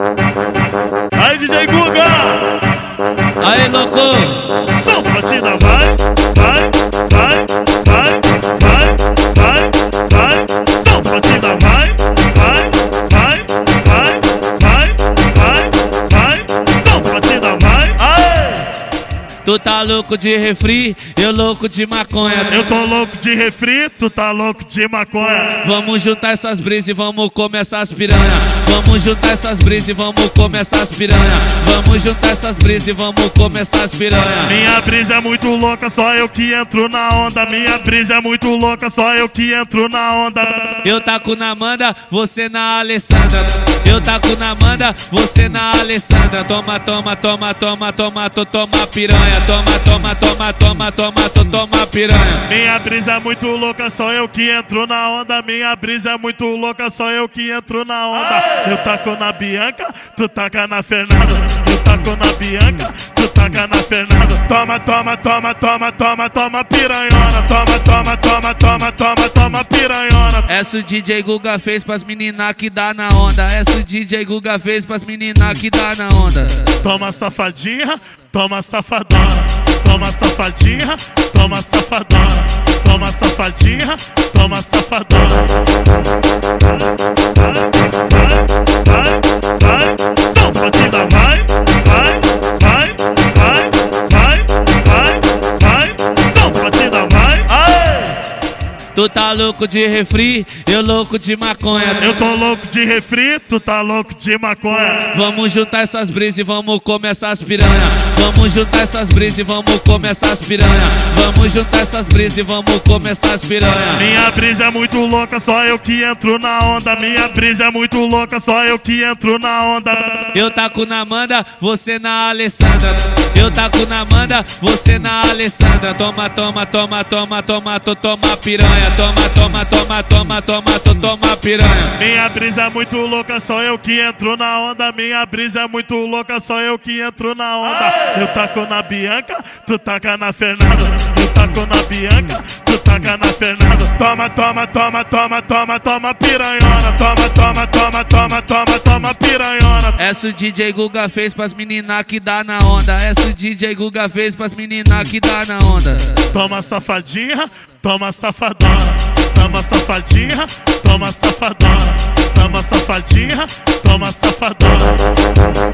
Aí, DJ Guga! Aí, louco! Solta a batida, vai, vai, Tu tá louco de refri, eu louco de maconha. Eu tô louco de refri, tu tá louco de maconha. Vamos juntar essas brisas e vamos começar as piranha. Vamos juntar essas brisas e vamos começar as piranha. Vamos juntar essas brisas e vamos começar as piranha. Minha brisa é muito louca, só eu que entro na onda. Minha brisa é muito louca, só eu que entro na onda. Eu taco na Amanda, você na Alessandra. Eu taco na Amanda, você na Alessandra. Toma, toma, toma, toma, toma, to, toma piranha. Toma, toma, toma, toma, toma, to, toma piranha. Minha brisa é muito louca, só eu que entro na onda. Minha brisa é muito louca, só eu que entro na onda. Eu taco na Bianca, tu taca na Fernanda. Eu taco na Bianca, tu taca na Fernanda. Toma, toma, toma, toma, toma, toma piranhona. Toma, toma, toma. Essa o DJ Guga fez pras menina que dá na onda. Essa o DJ Guga fez pras menina que dá na onda. Toma safadinha, toma safadona. Toma safadinha, toma safadona. Toma safadinha, toma safadona. Tu tá louco de refri, eu louco de maconha. Eu tô louco de refri, tu tá louco de maconha. Vamos juntar essas brisas e vamos começar as piranha. Vamos juntar essas brisas e vamos começar as piranha. Vamos juntar essas brisas e vamos começar as piranha. Minha brisa é muito louca, só eu que entro na onda. Minha brisa é muito louca, só eu que entro na onda. Eu taco na Amanda, você na Alessandra. Eu taco na Amanda, você na Alessandra. Toma, toma, toma, toma, toma, to, toma piranha. Toma, toma, toma, toma, toma, to, toma piranha. Minha brisa é muito louca, só eu que entro na onda. Minha brisa é muito louca, só eu que entro na onda. Eu taco na Bianca, tu taca na Fernanda. Eu taco na Bianca, tu taca na Fernanda. Toma, toma, toma, toma, toma, toma piranhona. Toma, toma, toma, toma, toma, toma piranhona. Essa o DJ Guga fez pras menina que dá na onda. Essa o DJ Guga fez pras menina que dá na onda. Toma safadinha, toma safadona. Toma safadinha, toma safadona. Toma safadinha, toma safadona.